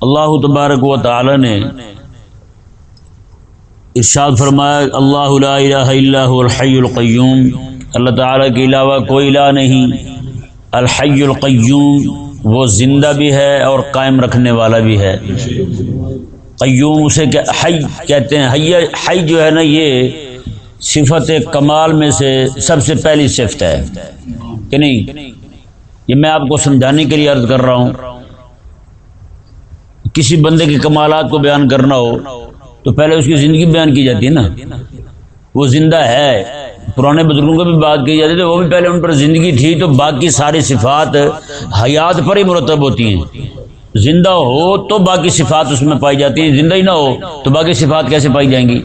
اللہ تبارک و تعالی نے ارشاد فرمایا اللہ لا الہ الا هو الحی القیوم۔ اللہ تعالی کے علاوہ کوئی الہ نہیں۔ الحی القیوم، وہ زندہ بھی ہے اور قائم رکھنے والا بھی ہے۔ قیوم اسے حی کہتے ہیں۔ حی حی جو ہے نا، یہ صفت کمال میں سے سب سے پہلی صفت ہے۔ کہ نہیں؟ یہ میں آپ کو سمجھانے کے لیے عرض کر رہا ہوں، کسی بندے کے کمالات کو بیان کرنا ہو، تو پہلے اس کی زندگی بیان کی جاتی ہے نا۔ وہ زندہ ہے، پرانے بزرگوں کو بھی بات کی جاتی ہے وہ بھی پہلے ان پر زندگی تھی، تو باقی ساری صفات حیات پر ہی مرتب ہوتی ہیں۔ زندہ ہو تو باقی صفات اس میں پائی جاتی ہیں۔ زندہ ہی نہ ہو تو باقی صفات کیسے پائی جائیں گی؟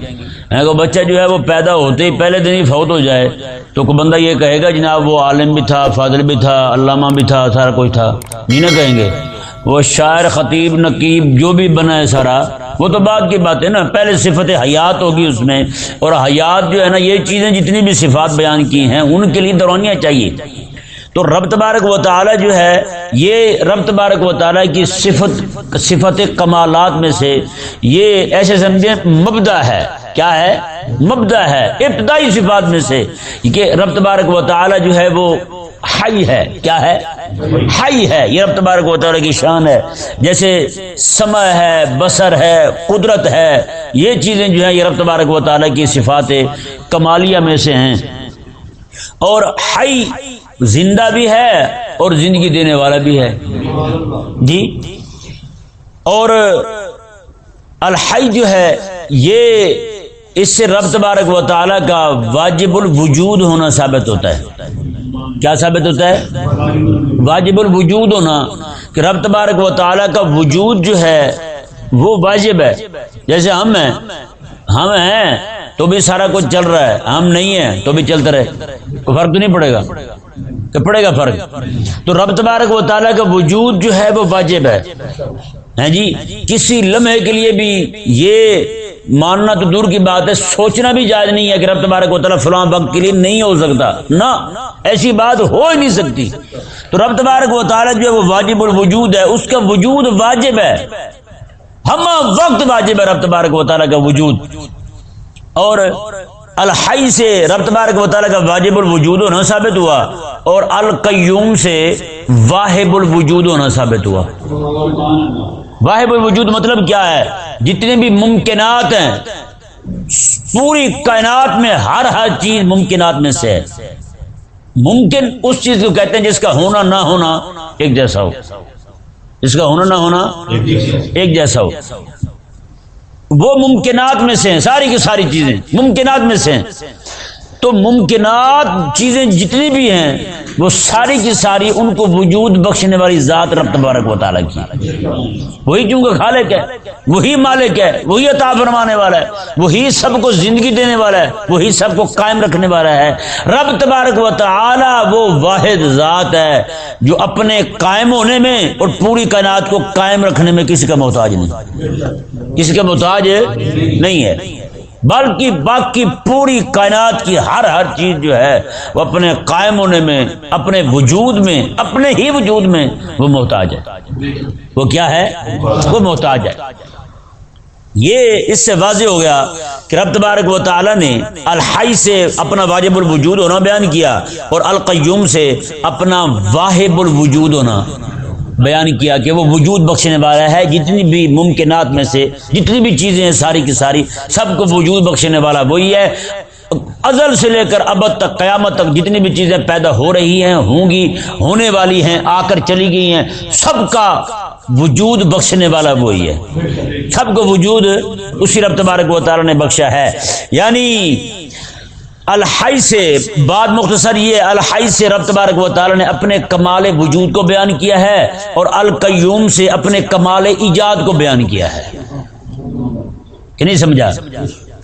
وہ بچہ جو ہے وہ پیدا ہوتے ہی پہلے دن ہی فوت ہو جائے۔ تو کوئی بندہ یہ کہے گا، جناب، وہ عالم بھی تھا، فاضل بھی تھا، علامہ بھی تھا، سارا کوئی تھا۔ نہیں نہ کہیں گے۔ وہ شاعر، خطیب، نقیب، جو بھی بنا ہے سارا، وہ تو بات کی بات ہے نا۔ پہلے صفت حیات ہوگی اس میں۔ اور حیات جو ہے نا، یہ چیزیں جتنی بھی صفات بیان کی ہیں، ان کے لیے دورانیاں چاہیے۔ تو رب تبارک و تعالی جو ہے، یہ رب تبارک و تعالی کی صفت صفت کمالات میں سے یہ ایسے سمجھیں مبدا ہے۔ کیا ہے؟ مبدا ہے، ابتدائی صفات میں سے۔ کہ رب تبارک و تعالی جو ہے، وہ ہائی ہے۔ کیا ہے؟ ہائی ہے۔ یہ رب تبارک و تعالی کی شان ہے۔ جیسے سما ہے بسر ہے، قدرت ہے، یہ چیزیں جو ہیں، یہ رب تبارک و تعالی کی صفات کمالیہ میں سے ہیں۔ اور ہائی زندہ بھی ہے اور زندگی دینے والا بھی ہے۔ جی؟ اور الحی جو ہے، یہ اس سے رب تبارک و تعالیٰ کا واجب الوجود ہونا ثابت ہوتا ہے۔ کیا ثابت ہوتا ہے؟ واجب الوجود ہونا، کہ رب تبارک و تعالیٰ کا وجود جو ہے، وہ واجب ہے۔ جیسے ہم ہیں ہم ہیں تو بھی سارا کچھ چل رہا ہے، ہم نہیں ہیں تو بھی چلتا رہے، کوئی فرق تو نہیں پڑے گا۔ کہ پڑے گا فرق۔ تو رب تبارک و تعالیٰ کا وجود جو ہے وہ واجب ہے۔ جی؟ کسی لمحے کے لیے بھی یہ ماننا تو دور کی بات ہے، سوچنا بھی جائز نہیں ہے کہ رب تبارک و تعالیٰ فلاں وقت کے لیے نہیں ہو سکتا۔ نہ، ایسی بات ہو ہی نہیں سکتی۔ تو رب تبارک و تعالیٰ جو ہے وہ واجب الوجود ہے، اس کا وجود واجب ہے۔ ہم وقت واجب ہے رب تبارک و تعالیٰ کا وجود۔ اور الحی سے رب تبارک و تعالیٰ کا واجب الوجود ہونا ثابت ہوا اور القیوم سے واحب الوجود ہونا ثابت ہوا۔ واحب الوجود مطلب کیا ہے؟ جتنے بھی ممکنات ہیں، پوری کائنات میں ہر ہر چیز ممکنات میں سے ہے۔ ممکن اس چیز کو کہتے ہیں جس کا ہونا نہ ہونا ایک جیسا ہو۔ جس کا ہونا نہ ہونا ایک جیسا ہو۔ وہ ممکنات میں سے ہیں ساری کی ساری چیزیں ممکنات میں سے ہیں۔ تو ممکنات چیزیں جتنی بھی ہیں، وہ ساری کی ساری ان کو وجود بخشنے والی ذات رب تبارک و تعالیٰ کی وہی چونکہ خالق ہے، وہی مالک ہے، وہی عطا فرمانے والا ہے، وہی سب کو زندگی دینے والا ہے، وہی سب کو قائم رکھنے والا ہے۔ رب تبارک و تعالیٰ وہ واحد ذات ہے جو اپنے قائم ہونے میں اور پوری کائنات کو قائم رکھنے میں کسی کا محتاج نہیں۔ کسی کا محتاج نہیں ہے۔ بلکہ باقی پوری کائنات کی ہر ہر چیز جو ہے، وہ اپنے قائم ہونے میں، اپنے وجود میں، اپنے ہی وجود میں وہ محتاج ہے۔ وہ کیا ہے؟ وہ محتاج ہے۔ یہ اس سے واضح ہو گیا کہ رب تبارک و تعالی نے الحی سے اپنا واجب الوجود ہونا بیان کیا اور القیوم سے اپنا واحب الوجود ہونا۔ بیان کیا کہ وہ وجود بخشنے والا ہے، جتنی بھی ممکنات میں سے، جتنی بھی چیزیں ہیں ساری کی ساری، سب کو وجود بخشنے والا وہی ہے۔ ازل سے لے کر ابد تک، قیامت تک جتنی بھی چیزیں پیدا ہو رہی ہیں، ہوں گی، ہونے والی ہیں، آ کر چلی گئی ہیں، سب کا وجود بخشنے والا وہی ہے۔ سب کو وجود اسی رب تبارک و تعالی نے بخشا ہے۔ یعنی الحائی سے، بعد مختصر یہ الحائی سے رب تبارک و تعالی نے اپنے کمال وجود کو بیان کیا ہے اور القیوم سے اپنے کمال ایجاد کو بیان کیا ہے۔ کہ نہیں سمجھا؟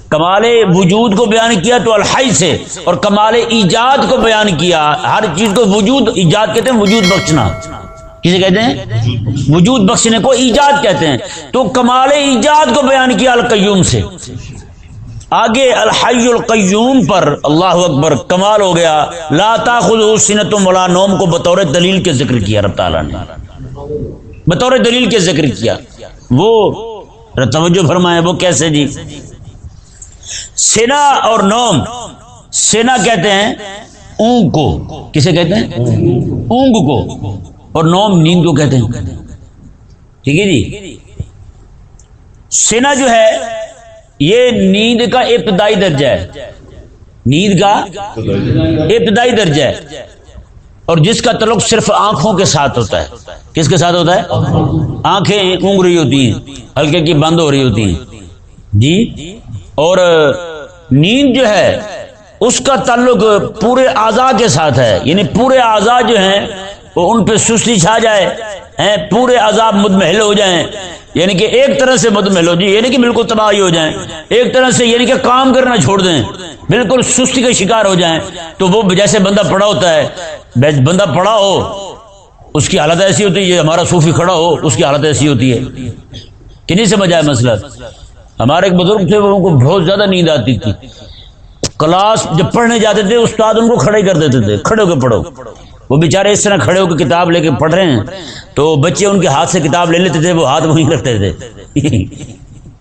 کمال وجود کو بیان کیا تو الحائی سے اور کمال ایجاد کو بیان کیا۔ ہر چیز کو وجود، ایجاد کہتے ہیں وجود بخشنا۔ کسے کہتے ہیں؟ وجود بخشنے کو ایجاد کہتے ہیں۔ تو کمال ایجاد کو بیان کیا القیوم سے۔ آگے الحی القیوم پر اللہ اکبر کمال ہو گیا۔ لا تاخذ سنت ولا نوم کو بطور دلیل کے ذکر کیا رب تعالیٰ نے۔ بطور دلیل کے ذکر کیا۔ وہ توجہ فرمائے وہ کیسے جی؟ سینا اور نوم۔ سینا کہتے ہیں اونگ کو۔ کسے کہتے ہیں؟ اونگ کو۔ اور نوم نیند کو کہتے ہیں۔ ٹھیک ہے جی؟ سینا جو ہے یہ نیند کا ابتدائی درجہ ہے۔ نیند کا ابتدائی درجہ ہے۔ اور جس کا تعلق صرف آنکھوں کے ساتھ ہوتا ہے۔ کس کے ساتھ ہوتا ہے؟ آنکھیں اونگ رہی ہوتی ہیں، ہلکے کی بند ہو رہی ہوتی ہیں۔ جی؟ اور نیند جو ہے، اس کا تعلق پورے اعضاء کے ساتھ ہے۔ یعنی پورے اعضاء جو ہیں وہ ان پہ سستی چھا جائے پورے عذاب مدمحل ہو جائیں۔ یعنی کہ ایک طرح سے مدمحل ہو جائے یعنی کہ بالکل تباہی ہو جائیں۔ ایک طرح سے یعنی کہ کام کرنا چھوڑ دیں، بالکل سستی کا شکار ہو جائیں۔ تو وہ جیسے بندہ پڑا ہوتا ہے بندہ پڑا ہو، اس کی حالت ایسی ہوتی ہے ہمارا صوفی کھڑا ہو، اس کی حالت ایسی ہوتی ہے۔ کہ نہیں سمجھ آئے مسئلہ؟ ہمارے ایک بزرگ تھے، وہ ان کو بہت زیادہ نیند آتی تھی۔ کلاس جب پڑھنے جاتے تھے، استاد ان کو کھڑے کر دیتے تھے، کھڑے ہو کے پڑھو۔ وہ بےچارے اس طرح کھڑے ہو کے کتاب لے کے پڑھ رہے ہیں، تو بچے ان کے ہاتھ سے کتاب لے لیتے تھے، وہ ہاتھ وہیں رکھتے تھے۔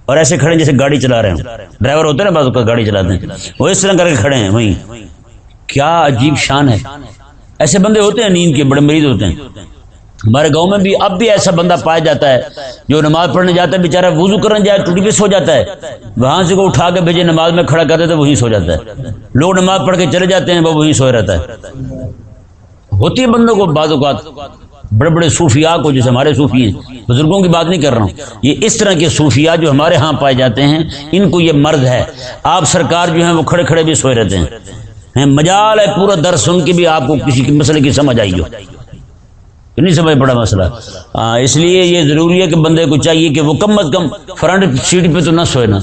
اور ایسے کھڑے جیسے گاڑی چلا رہے ہیں ڈرائیور ہوتے ہیں نا بعض گاڑی چلاتے ہیں۔ وہ اس طرح کر کے کھڑے ہیں، وہیں۔ کیا عجیب شان ہے۔ ایسے بندے ہوتے ہیں نیند کے، بڑے مریض ہوتے ہیں۔ ہمارے گاؤں میں بھی اب بھی ایسا بندہ پایا جاتا ہے، جو نماز پڑھنے جاتا ہے بےچارا وضو کرنے جائے، ٹوٹی پہ سو جاتا ہے۔ وہاں سے کو اٹھا کے بھیجے، نماز میں کھڑا کرتے تو وہیں سو جاتا ہے۔ لوگ نماز پڑھ کے چلے جاتے ہیں، وہ وہیں سوئے رہتا ہے۔ ہوتی ہے بندوں کو بعض اوقات بڑے بڑے صوفیاء کو، جیسے ہمارے صوفی ہیں۔ بزرگوں کی بات نہیں کر رہا ہوں۔ یہ اس طرح کے صوفیاء جو ہمارے ہاں پائے جاتے ہیں، ان کو یہ مرض ہے۔ آپ سرکار جو ہیں، وہ کھڑے کھڑے بھی سوئے رہتے ہیں۔ مجال ہے، پورا در سن کے بھی آپ کو کسی کے مسئلے کی سمجھ آئی ہو۔ نہیں سمجھ پڑا مسئلہ۔ ہاں، اس لیے یہ ضروری ہے کہ بندے کو چاہیے کہ وہ کم از کم فرنٹ سیٹ پہ تو نہ سوئے نا۔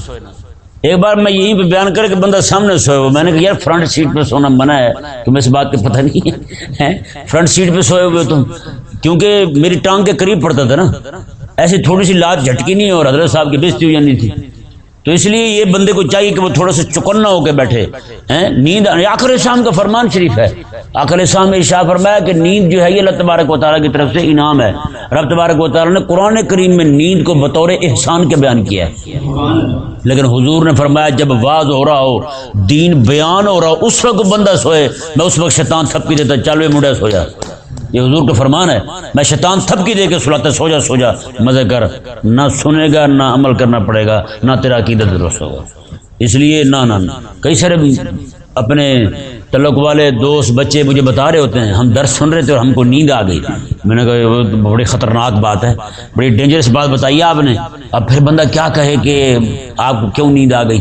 ایک بار میں یہیں پہ بیان کر کے بندہ سامنے سوئے ہوا۔ میں نے کہا، یار فرنٹ سیٹ پہ سونا منع ہے۔ تمہیں اس بات کا پتہ نہیں ہے فرنٹ سیٹ پہ سوئے ہوئے تم۔ کیونکہ میری ٹانگ کے قریب پڑتا تھا نا۔ ایسی تھوڑی سی لات جھٹکی نہیں اور حضرت صاحب کی بےزتی ہو جانی تھی۔ تو اس لیے یہ بندے کو چاہیے کہ وہ تھوڑا سا چکنا ہو کے بیٹھے۔ نیند آخر شام کا فرمان شریف ہے۔ آخر شام میں شاہ فرمایا کہ نیند جو ہے یہ اللہ تبارک و تعالیٰ کی طرف سے انعام ہے۔ رب تبارک و تعالیٰ نے قرآن کریم میں نیند کو بطور احسان کے بیان کیا ہے۔ لیکن حضور نے فرمایا جب واز ہو رہا ہو، دین بیان ہو رہا ہو، اس وقت بندہ سوئے، میں اس وقت شیطان تھپکی دیتا چالوے مڈا سویا یہ حضور کا فرمان ہے، میں شیطان تھپکی دے کے سلاتا سو جا سو جا مزے کر، نہ سنے گا، نہ عمل کرنا پڑے گا، نہ تیرا عقیدت درست ہوگا۔ اس لیے، نہ نہ کئی سارے اپنے تعلق والے دوست بچے مجھے بتا رہے ہوتے ہیں، ہم درد سن رہے تھے اور ہم کو نیند آ گئی۔ میں نے کہا بڑی خطرناک بات ہے، بڑی ڈینجرس بات بتائی آپ نے۔ اب پھر بندہ کیا کہے کہ آپ کو کیوں نیند آ گئی؟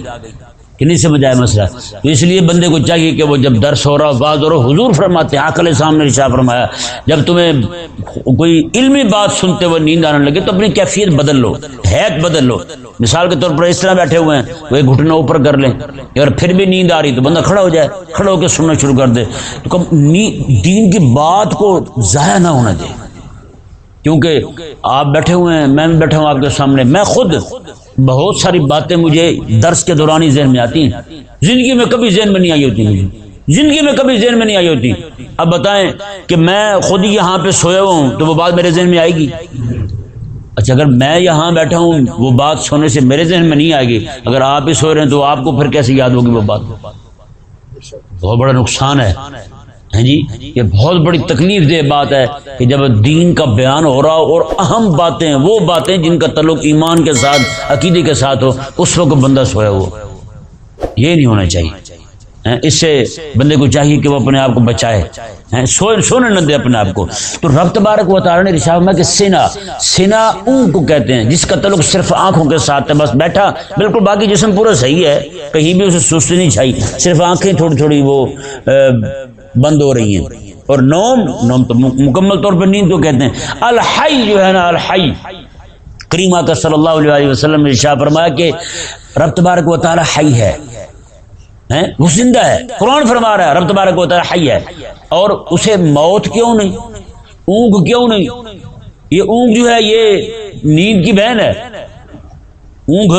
کہ نہیں سمجھ آئے مسئلہ۔ تو اس لیے بندے کو چاہیے کہ وہ جب درس ہو رہا باز ہو رہا حضور فرماتے ہیں آکل سامنے رشا فرمایا۔ جب تمہیں کوئی علمی بات سنتے ہوئے نیند آنے لگے تو اپنی کیفیت بدل لو حیت بدل لو۔ مثال کے طور پر اس طرح بیٹھے ہوئے ہیں، وہ ایک گھٹنا اوپر کر لیں اگر پھر بھی نیند آ رہی تو بندہ کھڑا ہو جائے، کھڑا ہو کے سننا شروع کر دے۔ تو کم دین کی بات کو ضائع نہ ہونا دے۔ کیونکہ آپ بیٹھے ہوئے ہیں، میں بھی بیٹھا ہوں آپ کے سامنے، میں خود بہت ساری باتیں مجھے درس کے دوران ہی ذہن میں آتی ہیں۔ زندگی میں کبھی ذہن میں نہیں آئی ہوتی مجھے۔ زندگی میں کبھی ذہن میں نہیں آئی ہوتی۔ اب بتائیں کہ میں خود ہی یہاں پہ سویا ہوں تو وہ بات میرے ذہن میں آئے گی۔ اچھا اگر میں یہاں بیٹھا ہوں، وہ بات سونے سے میرے ذہن میں نہیں آئے گی۔ اگر آپ ہی سو رہے ہیں تو آپ کو پھر کیسے یاد ہوگی وہ بات؟ بہت بڑا نقصان ہے۔ ہیں جی؟ یہ بہت بڑی تکلیف دہ بات ہے کہ جب دین کا بیان ہو رہا ہو اور اہم باتیں وہ باتیں جن کا تعلق ایمان کے ساتھ، عقیدے کے ساتھ ہو، اس وقت بندہ سویا ہو یہ نہیں ہونا چاہیے۔ اس سے بندے کو چاہیے کہ وہ اپنے آپ کو بچائے۔ سونے نہ دے اپنے آپ کو۔ تو رب تبارک و تعالی نے رشاف میں کہ سینا سینا اون کو کہتے ہیں، جس کا تعلق صرف آنکھوں کے ساتھ ہے، بس بیٹھا، بالکل باقی جسم پورا صحیح ہے، کہیں بھی اسے سستی نہیں چھائی، صرف آنکھیں تھوڑی تھوڑی وہ بند ہو رہی ہیں۔ اور نوم نوم تو مکمل طور پر نیند کو کہتے ہیں۔ الحی جو ہے نا، الحی۔ کریمہ کا صلی اللہ علیہ وسلم نے شاہ فرمایا کہ رب تبارک و تعالی حی ہے۔ وہ زندہ ہے۔ قرآن فرما رہا ہے، رب تبارک و تعالی حی ہے۔ اور اسے موت کیوں نہیں؟ اونگ کیوں نہیں؟ یہ اونگ جو ہے، یہ نیند کی بہن ہے۔ اونگ؟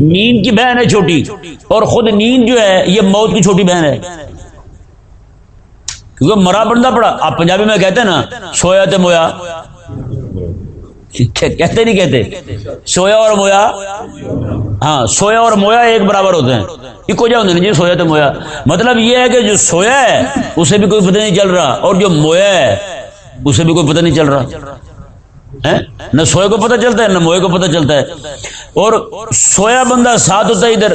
نیند کی بہن ہے چھوٹی۔ اور خود نیند جو ہے، یہ موت کی چھوٹی بہن ہے۔ کیونکہ مرا بندہ پڑا آپ پنجابی میں کہتے ہیں نا، سویا تو مویا۔ کہتے نہیں کہتے۔ سویا اور مویا۔ ہاں سویا اور مویا ایک برابر ہوتے ہیں۔ ایک وجہ ہوتے جی سویا تو مویا۔ مطلب یہ ہے کہ جو سویا ہے، اسے بھی کوئی پتہ نہیں چل رہا۔ اور جو مویا ہے، اسے بھی کوئی پتہ نہیں چل رہا۔ نہ سوئے کو پتہ چلتا ہے، نہ موئے کو پتہ چلتا ہے۔ اور سویا بندہ ساتھ ہوتا ہے ادھر۔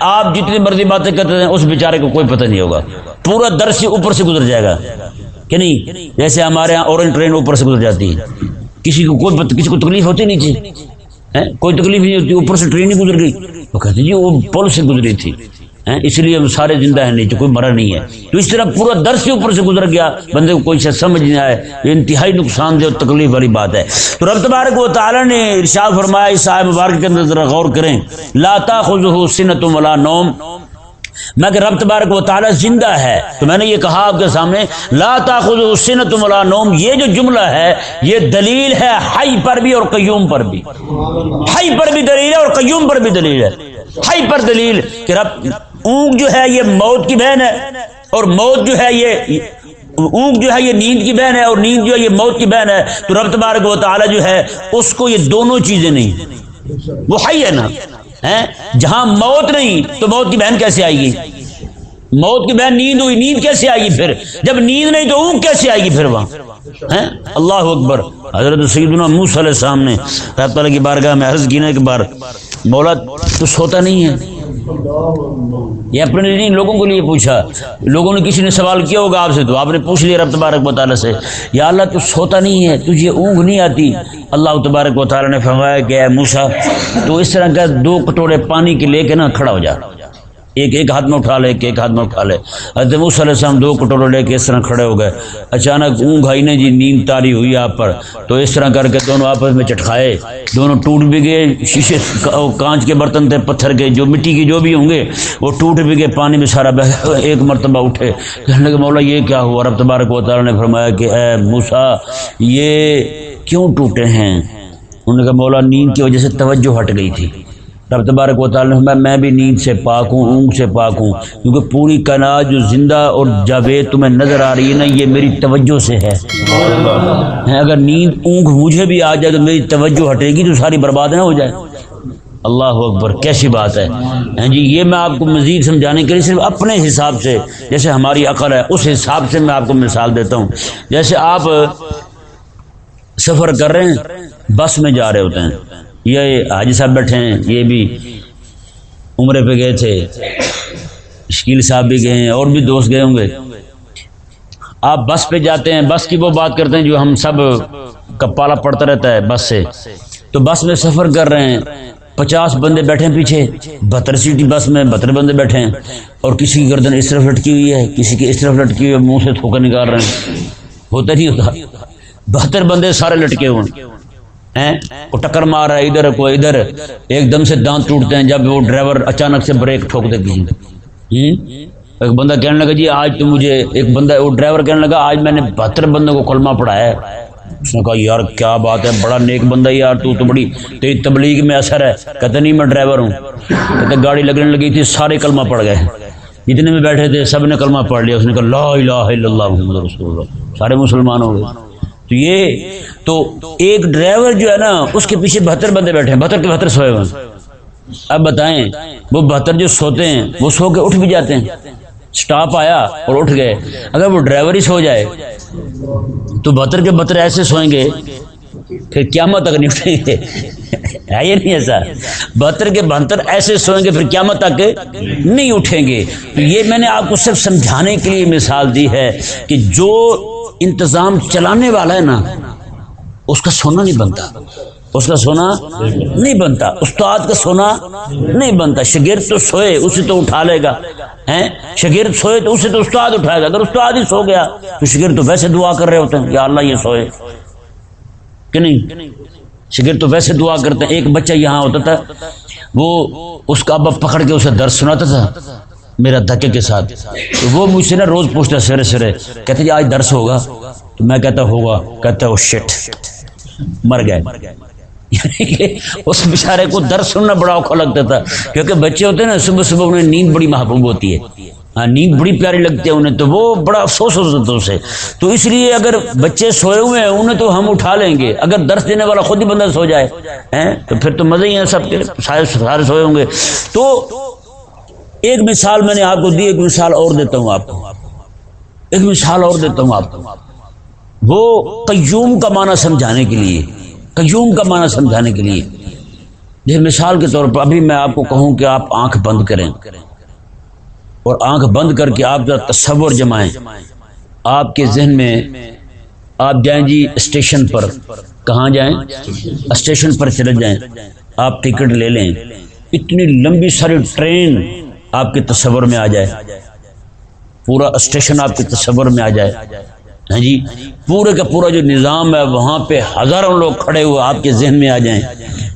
آپ جتنی مرضی باتیں کرتے ہیں اس بیچارے کو کوئی پتہ نہیں ہوگا۔ پورا در سے اوپر سے گزر جائے گا۔ کہ نہیں؟ جیسے ہمارے یہاں اورنج ٹرین اوپر سے گزر جاتی ہے۔ کسی کو کوئی کسی کو تکلیف ہوتی نہیں تھی۔ کوئی تکلیف نہیں ہوتی، اوپر سے ٹرین ہی گزر گئی۔ وہ کہتے جی وہ پل سے گزری تھی۔ اس لیے ہم سارے زندہ ہیں، نہیں تو کوئی مرا نہیں ہے۔ تو اس طرح پورا در سے اوپر سے گزر گیا۔ بندے کو کوئی شاید سمجھ نہیں آئے۔ یہ انتہائی نقصان دہ تکلیف والی بات ہے۔ تو رب تبارک و تعالیٰ نے ارشاد فرمایا، اس آئے مبارک کے اندر ذرا غور کریں۔ لاتا خزو سنت ولا نوم۔ میں کہ رب تبارک و تعالی زندہ ہے۔ تو میں نے یہ کہا آپ کے سامنے، لا تاخذ سنت ولا نوم، یہ جو جملہ ہے، یہ دلیل ہے حی پر بھی اور قیوم پر بھی۔ حی پر بھی دلیل ہے اور قیوم پر بھی دلیل ہے۔ حی پر دلیل کہ رب، اونگ جو ہے یہ موت کی بہن ہے، اور موت جو ہے یہ، اونگ جو ہے یہ نیند کی بہن ہے، اور نیند جو ہے یہ موت کی بہن ہے۔ تو رب تبارک و تعالی جو ہے، اس کو یہ دونوں چیزیں نہیں۔ وہ حی ہے نا۔ جہاں موت نہیں، تو موت کی بہن کیسے آئے گی؟ موت کی بہن نیند ہوئی، نیند کیسے آئے گی پھر؟ جب نیند نہیں تو اونگ کیسے آئے گی پھر وہاں؟ اللہ اکبر۔ حضرت سیدنا موسیٰ علیہ السلام نے رب تعالیٰ کی بارگاہ میں عرض کی نا ایک بار، مولا تو سوتا نہیں ہے۔ یہ اپنے لیے لوگوں کے لیے پوچھا۔ لوگوں نے کسی نے سوال کیا ہوگا آپ سے، تو آپ نے پوچھ لیا رب تبارک و تعالیٰ سے۔ یا اللہ، تو سوتا نہیں ہے، تجھے اونگ نہیں آتی۔ اللہ تبارک و تعالیٰ نے فرمایا کہ اے موسا تو اس طرح کا دو کٹورے پانی کے لے کے نا کھڑا ہو جا۔ ایک ایک ہاتھ میں اٹھا لے، ایک ایک ہاتھ میں اٹھا لے۔ حضرت موسیٰ علیہ السلام دو کٹورے لے کے اس طرح کھڑے ہو گئے۔ اچانک اونگ آئی نے جی نیند تاری ہوئی آپ پر۔ تو اس طرح کر کے دونوں آپس میں چٹکھائے دونوں ٹوٹ بھی گئے، شیشے کانچ کے برتن تھے، پتھر کے، جو مٹی کے جو بھی ہوں گے، وہ ٹوٹ بھی گئے، پانی میں سارا بہ ایک مرتبہ اٹھے۔ کہنے لگے، مولا یہ کیا ہوا؟ رب تبارک و تعالیٰ نے فرمایا کہ اے موسا یہ کیوں ٹوٹے ہیں؟ انہوں نے کہا، مولا، نیند کی وجہ سے توجہ ہٹ گئی تھی۔ رب تبارک و تعالیٰ نے میں بھی نیند سے پاک ہوں، اونگ سے پاک ہوں، کیونکہ پوری کائنات جو زندہ اور جاوید تمہیں نظر آ رہی ہے نا، یہ میری توجہ سے ہے۔ اگر نیند اونگ مجھے بھی آ جائے تو میری توجہ ہٹے گی تو ساری برباد نہ ہو جائے۔ اللہ اکبر، کیسی بات ہے۔ ہاں جی یہ میں آپ کو مزید سمجھانے کے لیے صرف اپنے حساب سے، جیسے ہماری عقل ہے، اس حساب سے میں آپ کو مثال دیتا ہوں۔ جیسے آپ سفر کر رہے ہیں، بس میں جا رہے ہوتے ہیں۔ یہ حاجی صاحب بیٹھے ہیں، یہ بھی عمرے پہ گئے تھے۔ شکیل صاحب بھی گئے ہیں، اور بھی دوست گئے ہوں گے۔ آپ بس پہ جاتے ہیں، بس کی وہ بات کرتے ہیں جو ہم سب کا پالا پڑتا رہتا ہے بس سے۔ تو بس میں سفر کر رہے ہیں، پچاس بندے بیٹھے ہیں پیچھے۔ بہتر سیٹی بس میں بہتر بندے بیٹھے ہیں، اور کسی کی گردن اس طرف لٹکی ہوئی ہے، کسی کی اس طرف لٹکی ہوئی ہے، منہ سے تھوکا نکال رہے ہیں۔ ہوتا نہیں ہوتا، بہتر بندے سارے لٹکے ہوئے وہ ٹکر مار رہا ہے ادھر کو ادھر۔ ایک دم سے دانت ٹوٹتے ہیں جب وہ ڈرائیور اچانک سے بریک ٹھوک دے کسی ایک بندہ کہنے لگا جی آج تو مجھے ایک بندہ، وہ ڈرائیور کہنے لگا، آج میں نے بہتر بندوں کو کلمہ پڑھایا ہے۔ اس نے کہا، یار، کیا بات ہے، بڑا نیک بندہ یار، تو تو بڑی تیری تبلیغ میں اثر ہے۔ کہتے نہیں، میں ڈرائیور ہوں۔ کہتے گاڑی لگنے لگی تھی، سارے کلمہ پڑھ گئے۔ جتنے میں بیٹھے تھے، سب نے کلمہ پڑھ لیا۔ اس نے کہا، لا الہ الا اللہ محمد رسول اللہ سارے مسلمان ہو گئے۔ تو یہ تو ایک ڈرائیور جو ہے نا، اس کے پیچھے بہتر بندے بیٹھے ہیں۔ بہتر کے بہتر سوئے ہوئے اب بتائیں، وہ بہتر جو سوتے ہیں، وہ سو کے اٹھ بھی جاتے ہیں۔ سٹاپ آیا اور اٹھ گئے۔ اگر وہ ڈرائیور ہی سو جائے، تو بہتر کے بہتر ایسے سوئیں گے پھر قیامت تک نہیں اٹھیں گے۔ ہے یہ نہیں ایسا؟ بہتر کے بہتر ایسے سوئیں گے، پھر قیامت تک نہیں اٹھیں گے۔ تو یہ میں نے آپ کو صرف سمجھانے کے لیے مثال دی ہے کہ جو انتظام چلانے والا ہے نا، اس کا سونا نہیں بنتا۔ اس کا سونا نہیں بنتا۔ استاد کا سونا نہیں بنتا۔ شگرد تو سوئے اسے تو اٹھا لے گا۔ شگرد سوئے تو اسے تو استاد اٹھائے گا۔ اگر استاد ہی سو گیا، تو شگرد تو ویسے دعا کر رہے ہوتے ہیں، یا اللہ یہ سوئے۔ کہ نہیں؟ شگرد تو ویسے دعا کرتے ہیں، ایک بچہ یہاں ہوتا تھا، وہ اس کا ابا پکڑ کے اسے درد سناتا تھا۔ میرا دھکے کے ساتھ۔ تو وہ مجھ سے نا روز پوچھتا سرے سرے کہتے جی آج درس ہوگا؟ تو میں کہتا ہوگا، کہتا وہ شٹ oh, مر گئے۔ یعنی کہ اس بیچارے کو درد سننا بڑا اوکھا لگتا تھا، کیونکہ بچے ہوتے ہیں نا، صبح صبح انہیں نیند بڑی محبوب ہوتی ہے۔ ہاں نیند بڑی پیاری لگتی ہے انہیں، تو وہ بڑا افسوس ہوتا ہے اسے۔ تو اس لیے اگر بچے سوئے ہوئے ہیں، انہیں تو ہم اٹھا لیں گے۔ اگر درس دینے والا خود ہی بندہ سو جائے تو پھر تو مزہ ہی ہے سب کے، سارے سارے سوئے ہوں گے۔ تو ایک مثال میں نے آپ کو دی، ایک مثال اور دیتا ہوں آپ کو۔ ایک مثال اور دیتا ہوں آپ کو۔ وہ قیوم کا معنی سمجھانے کے لیے، قیوم کا معنی سمجھانے کے لیے۔ جیسے مثال کے طور پر ابھی میں آپ کو کہوں کہ آپ آنکھ بند کریں۔ اور آنکھ بند کر کے آپ جو تصور جمائیں۔ آپ کے ذہن میں آپ جائیں جی اسٹیشن پر۔ کہاں جائیں؟ اسٹیشن پر چلے جائیں۔ آپ ٹکٹ لے لیں۔ اتنی لمبی ساری ٹرین آپ کے تصور میں آ جائے۔ پورا اسٹیشن آپ کے تصور میں آ جائے۔ ہاں جی پورے کا پورا جو نظام ہے، وہاں پہ ہزاروں لوگ کھڑے ہوئے آپ کے ذہن میں آ جائیں۔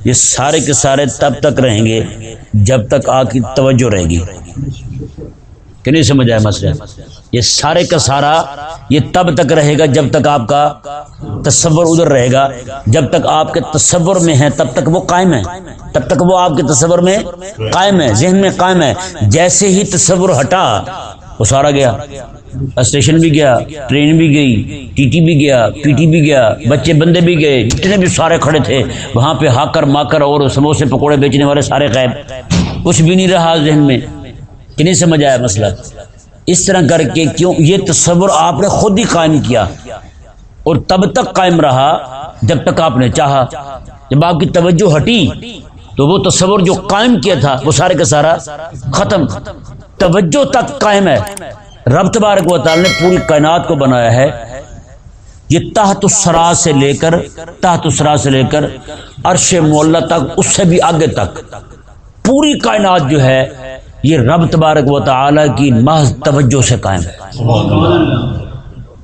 یہ سارے کے سارے تب تک رہیں گے جب تک آپ کی توجہ رہے گی۔ کہ نہیں سمجھ آئے مسئلہ؟ یہ سارے کا سارا یہ تب تک رہے گا جب تک آپ کا تصور ادھر رہے گا۔ جب تک آپ کے تصور میں ہے، تب تک وہ قائم ہے۔ تب تک وہ آپ کے تصور میں قائم ہے، ذہن میں قائم ہے۔ جیسے ہی تصور ہٹا، وہ سارا گیا۔ اسٹیشن بھی گیا، ٹرین بھی گئی، ٹی ٹی بھی گیا، پی ٹی بھی گیا، بچے بندے بھی گئے، جتنے بھی سارے کھڑے تھے، وہاں پہ ہا کر ماں کر اور سموسے پکوڑے بیچنے والے سارے غائب۔ کچھ بھی نہیں رہا ذہن میں۔ کہ نہیں سمجھ آیا مسئلہ؟ اس طرح کر کے کیوں؟ یہ تصور آپ نے خود ہی قائم کیا اور تب تک قائم رہا جب تک آپ نے چاہا۔ جب آپ کی توجہ ہٹی تو وہ تصور جو قائم کیا تھا وہ سارے کا سارا ختم۔ توجہ تک قائم ہے۔ رب تبارک و تعالی نے پوری کائنات کو بنایا ہے۔ یہ تحت السرا سے لے کر، تحت السرا سے لے کر عرش مولا تک، اس سے بھی آگے تک۔ پوری کائنات جو ہے یہ رب تبارک و تعالی کی محض توجہ سے قائم ہے۔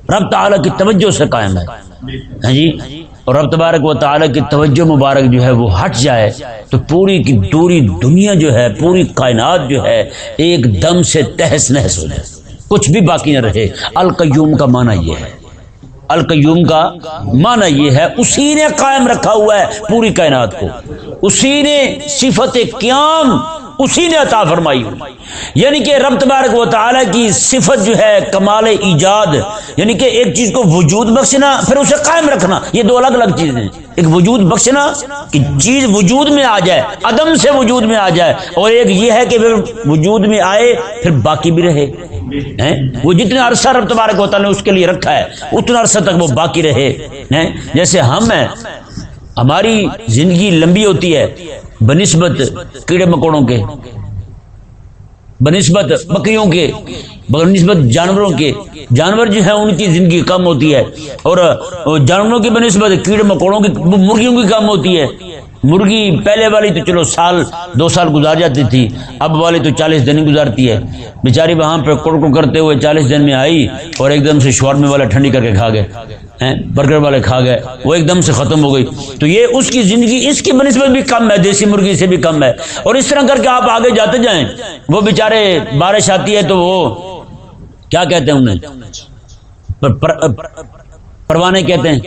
رب تعالی کی توجہ سے قائم ہے۔ ہاں جی؟ اور رب تبارک و تعالی کی توجہ مبارک جو ہے وہ ہٹ جائے تو پوری کی دوری دنیا جو ہے، پوری کائنات جو ہے، ایک دم سے تہس نہس ہو جائے۔ کچھ بھی باقی نہ رہے۔ القیوم کا معنی یہ ہے۔ القیوم کا معنی یہ ہے، اسی نے قائم رکھا ہوا ہے پوری کائنات کو۔ اسی نے صفت قیام اسی نے عطا فرمائی۔ یعنی کہ رب تبارک و تعالی کی صفت جو ہے، کمال ایجاد یعنی کہ ایک چیز کو وجود بخشنا، پھر اسے قائم رکھنا، یہ دو الگ الگ چیزیں ہیں۔ ایک وجود بخشنا کہ چیز وجود میں آ جائے، عدم سے وجود میں آ جائے، اور ایک یہ ہے کہ پھر وجود میں آئے، پھر باقی بھی رہے۔ وہ جتنا عرصہ رب تبارک و تعالی نے اس کے لیے رکھا ہے، اتنا عرصہ تک وہ باقی رہے۔ جیسے ہم ہیں، ہماری زندگی لمبی ہوتی ہے بنسبت کیڑے مکوڑوں کے؟ بنسبت بکریوں کے؟ بنسبت جانوروں کے؟ جانور جو ہیں ان کی زندگی کم ہوتی ہے اور جانوروں کی بنسبت کیڑے مکوڑوں کی، مرغیوں کی کم ہوتی ہے۔ مرغی پہلے والی تو چلو سال، دو سال گزار جاتی تھی، اب والی تو چالیس دن گزارتی ہے۔ بیچاری وہاں پہ کڑ کڑ کرتے ہوئے چالیس دن میں آئی اور ایک دم سے شورمے والا ٹھنڈی کر کے کھا گئے۔ برگر والے کھا گئے، وہ ایک دم سے ختم ہو گئی۔ تو یہ اس کی زندگی، اس کی بنسبت بھی کم ہے، دیسی مرغی سے بھی کم ہے۔ اور اس طرح کر کے آپ آگے جاتے جائیں، وہ بیچارے بارش آتی ہے تو وہ کیا کہتے ہیں انہیں؟ پروانے کہتے ہیں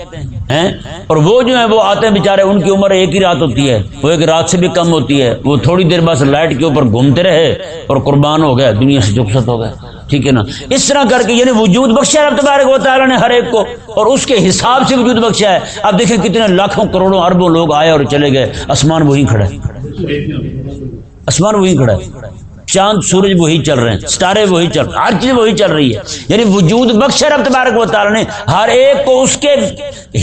اور وہ جو ہیں، وہ آتے ہیں بےچارے ان کی عمر ایک ہی رات ہوتی ہے۔ وہ ایک رات سے بھی کم ہوتی ہے۔ وہ تھوڑی دیر بعد لائٹ کے اوپر گھومتے رہے اور قربان ہو گیا دنیا سے چکست ہو گیا۔ ٹھیک ہے نا؟ اس طرح کر کے یعنی وجود بخشا رب تبارک و تعالیٰ نے ہر ایک کو اور اس کے حساب سے وجود بخشا ہے اب دیکھیں کتنے لاکھوں کروڑوں اربوں لوگ آئے اور چلے گئے۔ آسمان وہی کھڑا ہے۔ آسمان وہی کھڑا ہے۔ چاند، سورج وہی چل رہے ہیں۔ ستارے وہی چل رہے ہیں۔ ہر چیز وہی چل رہی ہے۔ یعنی وجود بخش رب تبارک و تعالی نے۔ ہر ایک کو اس کے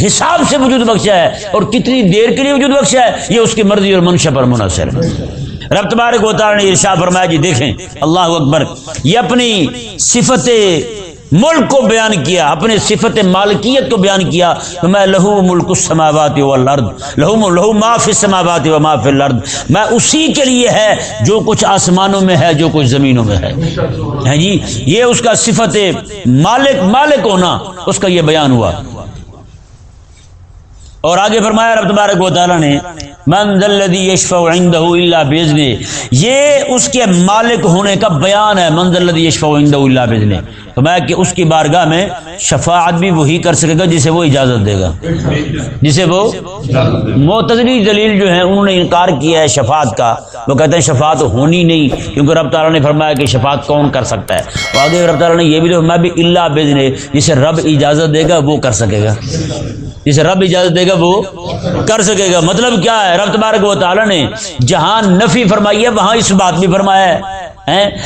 حساب سے وجود بخشا ہے۔ اور کتنی دیر کے لیے وجود بخشا ہے؟ یہ اس کی مرضی اور منشا پر منحصر ہے۔ رب تبارک و تعالی نے ارشاد فرمایا جی دیکھیں، اللہ اکبر، یہ اپنی صفت ملک کو بیان کیا اپنے صفت مالکیت کو بیان کیا، تو میں لہو ملک السماوات والارض، لہو لہو ما فی السماوات و ما فی الارض، میں اسی کے لیے ہے جو کچھ آسمانوں میں ہے، جو کچھ زمینوں میں ہے۔ جی یہ اس کا صفت مالک مالک ہونا، اس کا یہ بیان ہوا۔ اور آگے فرمایا، رب تبارک و تعالی نے، من الذي يشفع عنده الا باذنه یہ اس کے مالک ہونے کا بیان ہے، من الذي يشفع عنده الا باذنه تو میں کہ اس کی بارگاہ میں شفاعت بھی وہی کر سکے گا جسے وہ اجازت دے گا۔ جسے وہ معتدلی دلیل جو ہے، انہوں نے انکار کیا ہے شفاعت کا۔ وہ کہتے ہیں شفاعت ہونی نہیں، کیونکہ رب تعالیٰ نے فرمایا کہ شفاعت کون کر سکتا ہے۔ وہ آگے رب تعالیٰ نے یہ بھی میں بھی اللہ بزنے جسے رب اجازت دے گا، وہ کر سکے گا۔ جسے رب اجازت دے گا وہ کر سکے گا۔ مطلب کیا ہے؟ رب تبارک و تعالیٰ نے جہاں نفی فرمائی ہے، وہاں اس بات بھی فرمایا ہے۔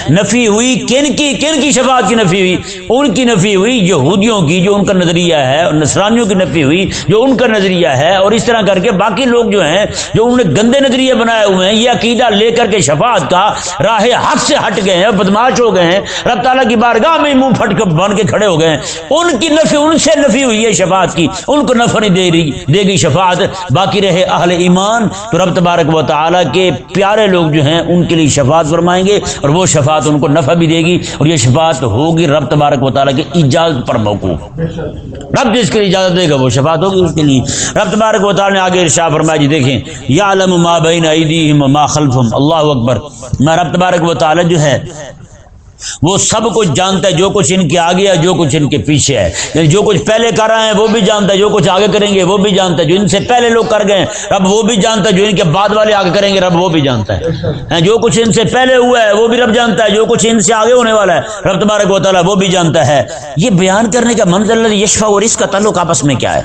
نفی ہوئی کن کی کن کی شفاعت کی نفی ہوئی؟ ان کی نفی ہوئی یہودیوں کی جو ان کا نظریہ ہے اور نصرانیوں کی نفی ہوئی جو ان کا نظریہ ہے اور اس طرح کر کے باقی لوگ جو ہیں جو انہوں نے گندے نظریے بنائے ہوئے ہیں، یہ عقیدہ لے کر کے شفاعت کا راہ حق سے ہٹ گئے ہیں بدماش ہو گئے ہیں، رب تعالیٰ کی بارگاہ میں منہ پھٹ کر بن کے کھڑے ہو گئے ہیں۔ ان کی نفی، ان سے نفی ہوئی ہے شفاعت کی، ان کو نفع نہیں دے رہی، دے گی شفاعت۔ باقی رہے اہل ایمان۔ تو رب تبارک و تعالیٰ کے پیارے لوگ جو ہیں، ان کے لیے شفاعت فرمائیں گے اور وہ شفاعت ان کو نفع بھی دے گی اور یہ شفاعت ہوگی رب تبارک و تعالیٰ کی اجازت پر موقوف۔ رب جس کے لیے اجازت دے گا وہ شفاعت ہوگی اس کے لیے۔ رب تبارک و تعالیٰ نے آگے ارشا فرمایا جی دیکھیں یا علم ما بین ایدیہم ما خلفہم، اللہ اکبر۔ میں رب تبارک و تعالیٰ جو ہے وہ سب کچھ جانتا ہے، جو کچھ ان کے آگے ہے، جو کچھ ان کے پیچھے ہے۔ یعنی جو کچھ پہلے کر رہے ہیں، وہ بھی جانتا ہے، جو کچھ آگے کریں گے، وہ بھی جانتا ہے۔ جو ان سے پہلے لوگ کر گئے رب وہ بھی جانتا ہے، جو ان کے بعد والے آگے کریں گے، رب وہ بھی جانتا ہے۔ جو کچھ ان سے پہلے ہوا ہے، وہ بھی رب جانتا ہے۔ جو کچھ ان سے آگے ہونے والا ہے، رب تبارک و تعالیٰ وہ بھی جانتا ہے۔ یہ بیان کرنے کا منظر یشفا اور اس کا تعلق آپس میں کیا ہے؟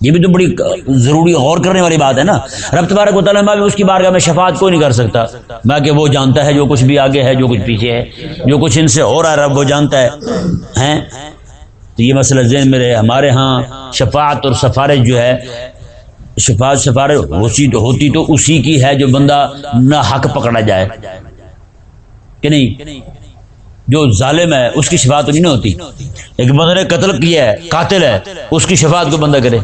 یہ بھی تو بڑی ضروری غور کرنے والی بات ہے نا۔ رب تبارک و تعالیٰ بھی اس کی بارگاہ میں شفاعت کوئی نہیں کر سکتا۔ میں کہ وہ جانتا ہے جو کچھ بھی آگے ہے، جو کچھ پیچھے ہے، جو کچھ ان سے ہو رہا ہے، رب وہ جانتا ہے۔ ہیں؟ تو یہ مسئلہ ذہن میں رہے۔ ہمارے ہاں شفاعت اور سفارش جو ہے، شفاعت، سفارش ہوتی تو ہوتی تو اسی کی ہے جو بندہ نہ حق پکڑا جائے۔ کہ نہیں؟ جو ظالم ہے، اس کی شفاعت نہیں ہوتی۔ ایک بندہ نے قتل کیا ہے، قاتل ہے، اس کی شفاعت کو بندہ کرے۔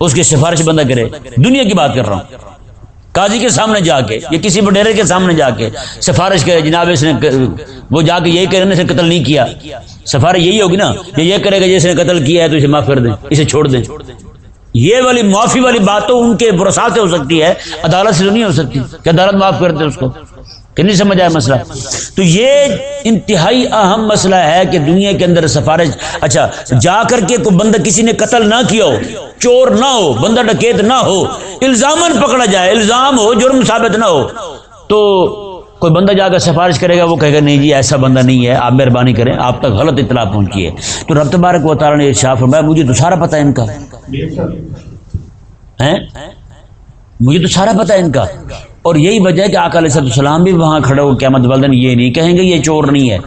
اس کی سفارش بندہ کرے۔ دنیا کی بات کر رہا ہوں۔ قاضی کے سامنے جا کے یا کسی بڈیرے کے سامنے جا کے سفارش کرے۔ جناب، اس نے وہ جا کے یہی کرے نے قتل نہیں کیا۔ سفارش یہی ہوگی نا کہ یہ کرے گا جس نے قتل کیا ہے تو اسے معاف کر دیں اسے چھوڑ دیں یہ والی معافی والی بات تو ان کے برسات سے ہو سکتی ہے، عدالت سے تو نہیں ہو سکتی کہ عدالت معاف کر دے اس کو۔ کہ نہیں سمجھ آیا مسئلہ؟ تو یہ انتہائی اہم مسئلہ ہے کہ دنیا کے اندر سفارش اچھا جا کر کے کوئی بندہ کسی نے قتل نہ کیا ہو چور نہ ہو بندہ ڈکیت نہ ہو الزامن پکڑا جائے الزام ہو جرم ثابت نہ ہو تو کوئی بندہ جا کر سفارش کرے گا وہ کہے گا نہیں جی ایسا بندہ نہیں ہے آپ مہربانی کریں آپ تک غلط اطلاع پہنچی ہے۔ تو رب تبارک و تعالیٰ نے شاہ فرمایا مجھے تو سارا پتا ہے ان کا۔ مجھے تو سارا پتا ہے ان کا۔ اور یہی وجہ ہے کہ آقا علیہ السلام بھی وہاں کھڑے ہو قیامت والدن، یہ نہیں کہیں گے یہ چور نہیں ہے،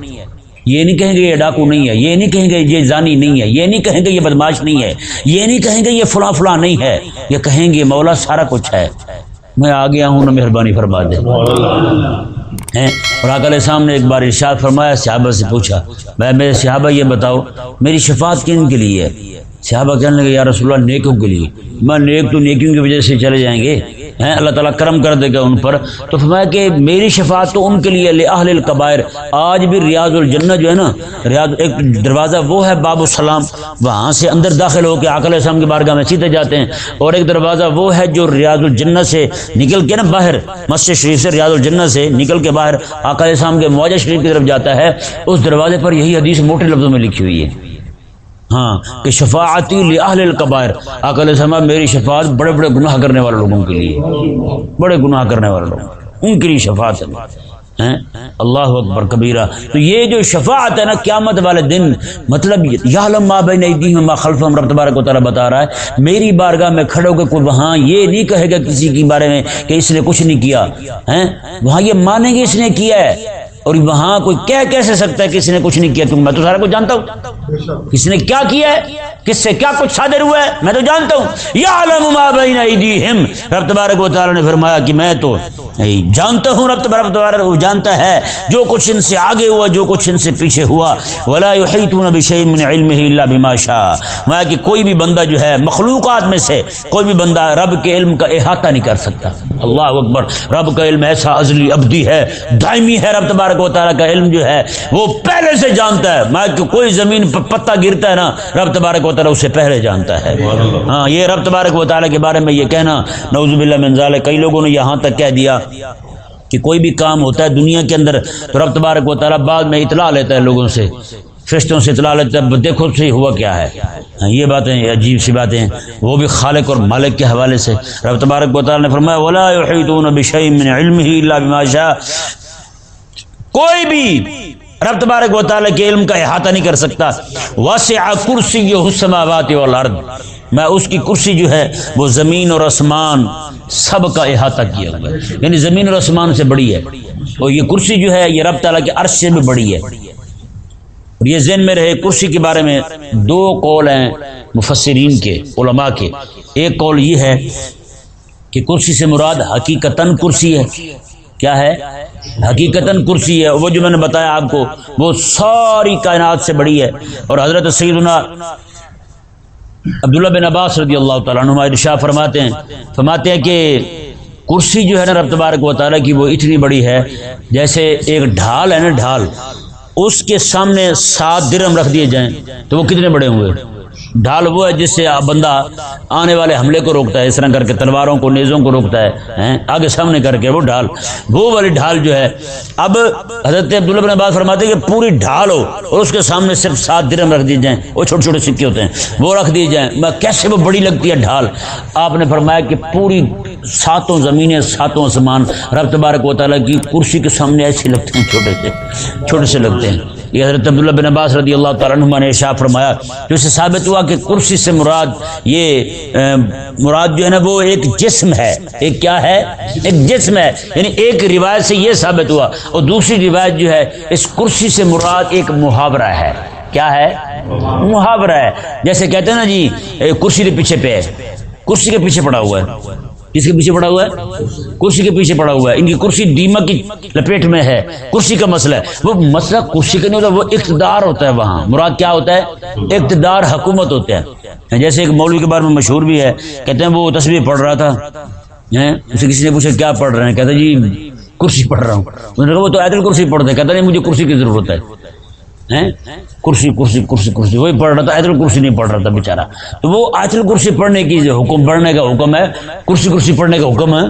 یہ نہیں کہیں گے یہ ڈاکو نہیں ہے، یہ نہیں کہیں گے یہ زانی نہیں ہے، یہ نہیں کہیں گے یہ بدماش نہیں ہے، یہ نہیں کہیں گے یہ فلاں فلاں نہیں ہے، یہ کہیں گے مولا سارا کچھ ہے۔ میں آ گیا ہوں نہ مہربانی فرما دے۔ اور آقا علیہ السلام نے ایک بار ارشاد فرمایا، صحابہ سے پوچھا، میں میرے صحابہ یہ بتاؤ، میری شفاعت کن کے لیے ہے؟ صحابہ کہنے لگے، یا رسول اللہ، نیکوں کے لیے۔ میں نیک تو نیکیوں کی وجہ سے چلے جائیں گے؟ ہیں؟ اللہ تعالیٰ کرم کر دے گا ان پر۔ تو فرمایا کہ میری شفاعت تو ان کے لیے اہل القبائر۔ آج بھی ریاض الجنہ جو ہے نا، ریاض ایک دروازہ وہ ہے باب السلام۔ وہاں سے اندر داخل ہو کے آکل السلام کی بارگاہ میں سیدھے جاتے ہیں۔ اور ایک دروازہ وہ ہے جو ریاض الجنہ سے نکل کے نا باہر، مسجد شریف سے ریاض الجنہ سے نکل کے باہر آکل السلام کے معاوضہ شریف کی طرف جاتا ہے۔ اس دروازے پر یہی حدیث موٹے لفظوں میں لکھی ہوئی ہے۔ ہاں کہ شفاعتی لاہل القبائر عقل سما میری شفاعت بڑے بڑے گناہ کرنے والے لوگوں کے لیے، بڑے گناہ کرنے والے لوگ، ان کے لیے شفاعت اللہ اکبر کبیرہ۔ تو یہ جو شفاعت ہے نا، قیامت والے دن مطلب یا ما بین ایدیہم ما خلفہم، رب تبارک و تعالی بتا رہا ہے، میری بارگاہ میں کھڑے ہو کے کوئی وہاں یہ نہیں کہے گا کسی کے بارے میں کہ اس نے کچھ نہیں کیا، ہیں؟ وہاں یہ مانیں گے اس نے کیا ہے۔ اور وہاں کوئی کہہ کیسے سکتا ہے کسی نے کچھ نہیں کیا؟ کیونکہ میں تو سارا کچھ جانتا ہوں۔ کس نے کیا کیا ہے؟ کس سے کیا کچھ صادر ہوا ہے؟ میں تو جانتا ہوں۔ یا علم ما بین ایدیہم۔ رب تبارک و تعالی نے فرمایا کہ میں تو یعنی جانتا ہوں رب تبارک و تعالی جانتا ہے۔ جو کچھ ان سے آگے ہوا، جو کچھ ان سے پیچھے ہوا، ولا یحیطون بشیء من علمه الا بما شاء۔ میں کہ کوئی بھی بندہ جو ہے، مخلوقات میں سے کوئی بھی بندہ رب کے علم کا احاطہ نہیں کر سکتا۔ اللہ اکبر۔ رب کا علم ایسا ازلی ابدی ہے، دائمی ہے رب تبارک تبارک و تعالی کا علم جو ہے وہ پہلے سے جانتا ہے۔ میں کہ کوئی زمین پر پتہ گرتا ہے نا، رب تبارک و تعالی اسے پہلے جانتا ہے۔ ہاں یہ رب تبارک و تعالی کے بارے میں یہ کہنا، نعوذ باللہ من ذالک، کئی لوگوں نے یہاں تک کہہ دیا کہ کوئی بھی کام ہوتا ہے دنیا کے اندر، تو رب تبارک و تعالیٰ بعد میں اطلاع لیتا ہے لوگوں سے، فرشتوں سے اطلاع لیتا ہے دیکھو صحیح ہوا کیا ہے۔ ہاں، یہ باتیں عجیب سی باتیں وہ بھی خالق اور مالک کے حوالے سے۔ رب تبارک و تعالیٰ نے فرمایا، ولا يحيطون بشيء من علمه الا بما شاء۔ کوئی بھی رب تبارک و تعالیٰ کے علم کا احاطہ نہیں کر سکتا۔ واسع کرسی السماوات والارض۔ میں اس کی کرسی جو ہے، وہ زمین اور آسمان سب کا احاطہ کیا ہوا ہے۔ یعنی زمین اور آسمان سے بڑی ہے۔ اور یہ کرسی جو ہے، یہ رب تعالیٰ کے عرش سے بھی بڑی ہے۔ اور یہ ذہن میں رہے کرسی کے بارے میں دو قول ہیں مفسرین کے، علماء کے۔ ایک قول یہ ہے کہ کرسی سے مراد حقیقتاً کرسی ہے۔ کیا ہے؟ حقیقتاً کرسی ہے۔ وہ جو میں نے بتایا آپ کو، وہ ساری کائنات سے بڑی ہے۔ اور حضرت سیدنا عبداللہ بن عباس رضی اللہ تعالیٰ عنہ ارشا فرماتے ہیں فرماتے ہیں کہ کرسی جو ہے نا رب تبارک و تعالیٰ کی وہ اتنی بڑی ہے، جیسے ایک ڈھال ہے نا ڈھال، اس کے سامنے سات درم رکھ دیے جائیں، تو وہ کتنے بڑے ہوئے ڈھال وہ ہے جس سے بندہ آنے والے حملے کو روکتا ہے، اس طرح کر کے تلواروں کو، نیزوں کو روکتا ہے آگے سامنے کر کے وہ ڈھال۔ وہ والی ڈھال جو ہے، اب حضرت عبداللہ بن عباس فرماتے ہیں کہ پوری ڈھال ہو اور اس کے سامنے صرف سات درم رکھ دی جائیں۔ وہ چھوٹے چھوٹے سکے ہوتے ہیں، وہ رکھ دی جائیں۔ کیسے وہ بڑی لگتی ہے ڈھال؟ آپ نے فرمایا کہ پوری ساتوں زمینیں، ساتوں آسمان، رب تبارک و تعالیٰ کی کرسی کے سامنے ایسے لگتے ہیں، چھوٹے سے چھوٹے سے لگتے ہیں۔ یہ حضرت عبداللہ بن عباس رضی اللہ تعالیٰ عنہ نے اشاع فرمایا جو اسے ثابت ہوا کہ کرسی سے مراد یہ مراد جو ہے نا وہ ایک جسم ہے۔ ایک کیا ہے؟ ایک جسم ہے۔ یعنی ایک روایت سے یہ ثابت ہوا اور دوسری روایت جو ہے، اس کرسی سے مراد ایک محاورہ ہے۔ کیا ہے؟ محاورہ ہے۔ جیسے کہتے ہیں نا جی کرسی کے پیچھے پہ ہے۔ کرسی کے پیچھے پڑا ہوا ہے۔ کس کے پیچھے پڑا ہوا ہے؟ کرسی کے پیچھے پڑا ہوا ہے۔ ان کی کرسی دیمک کی لپیٹ میں ہے۔ کرسی کا مسئلہ ہے۔ وہ مسئلہ کرسی کا نہیں ہوتا، وہ اقتدار ہوتا ہے وہاں۔ مراد کیا ہوتا ہے؟ اقتدار حکومت ہوتا ہے یعنی جیسے ایک مولوی کے بارے میں مشہور بھی ہے، کہتے ہیں وہ تصویر پڑھ رہا تھا۔ اسے کسی نے پوچھا کیا پڑھ رہے ہیں؟ کہتے جی کرسی پڑھ رہا ہوں۔ وہ تو ایدل کرسی پڑھتے کہتا نہیں، مجھے کرسی کی ضرورت ہے۔ کرسی کرسی کرسی کرسی۔ وہی پڑھ رہا تھا، آیت کرسی نہیں پڑھ رہا تھا بےچارا تو وہ آیت کرسی پڑھنے کی جو حکم، پڑھنے کا حکم ہے، کرسی کرسی پڑھنے کا حکم ہے۔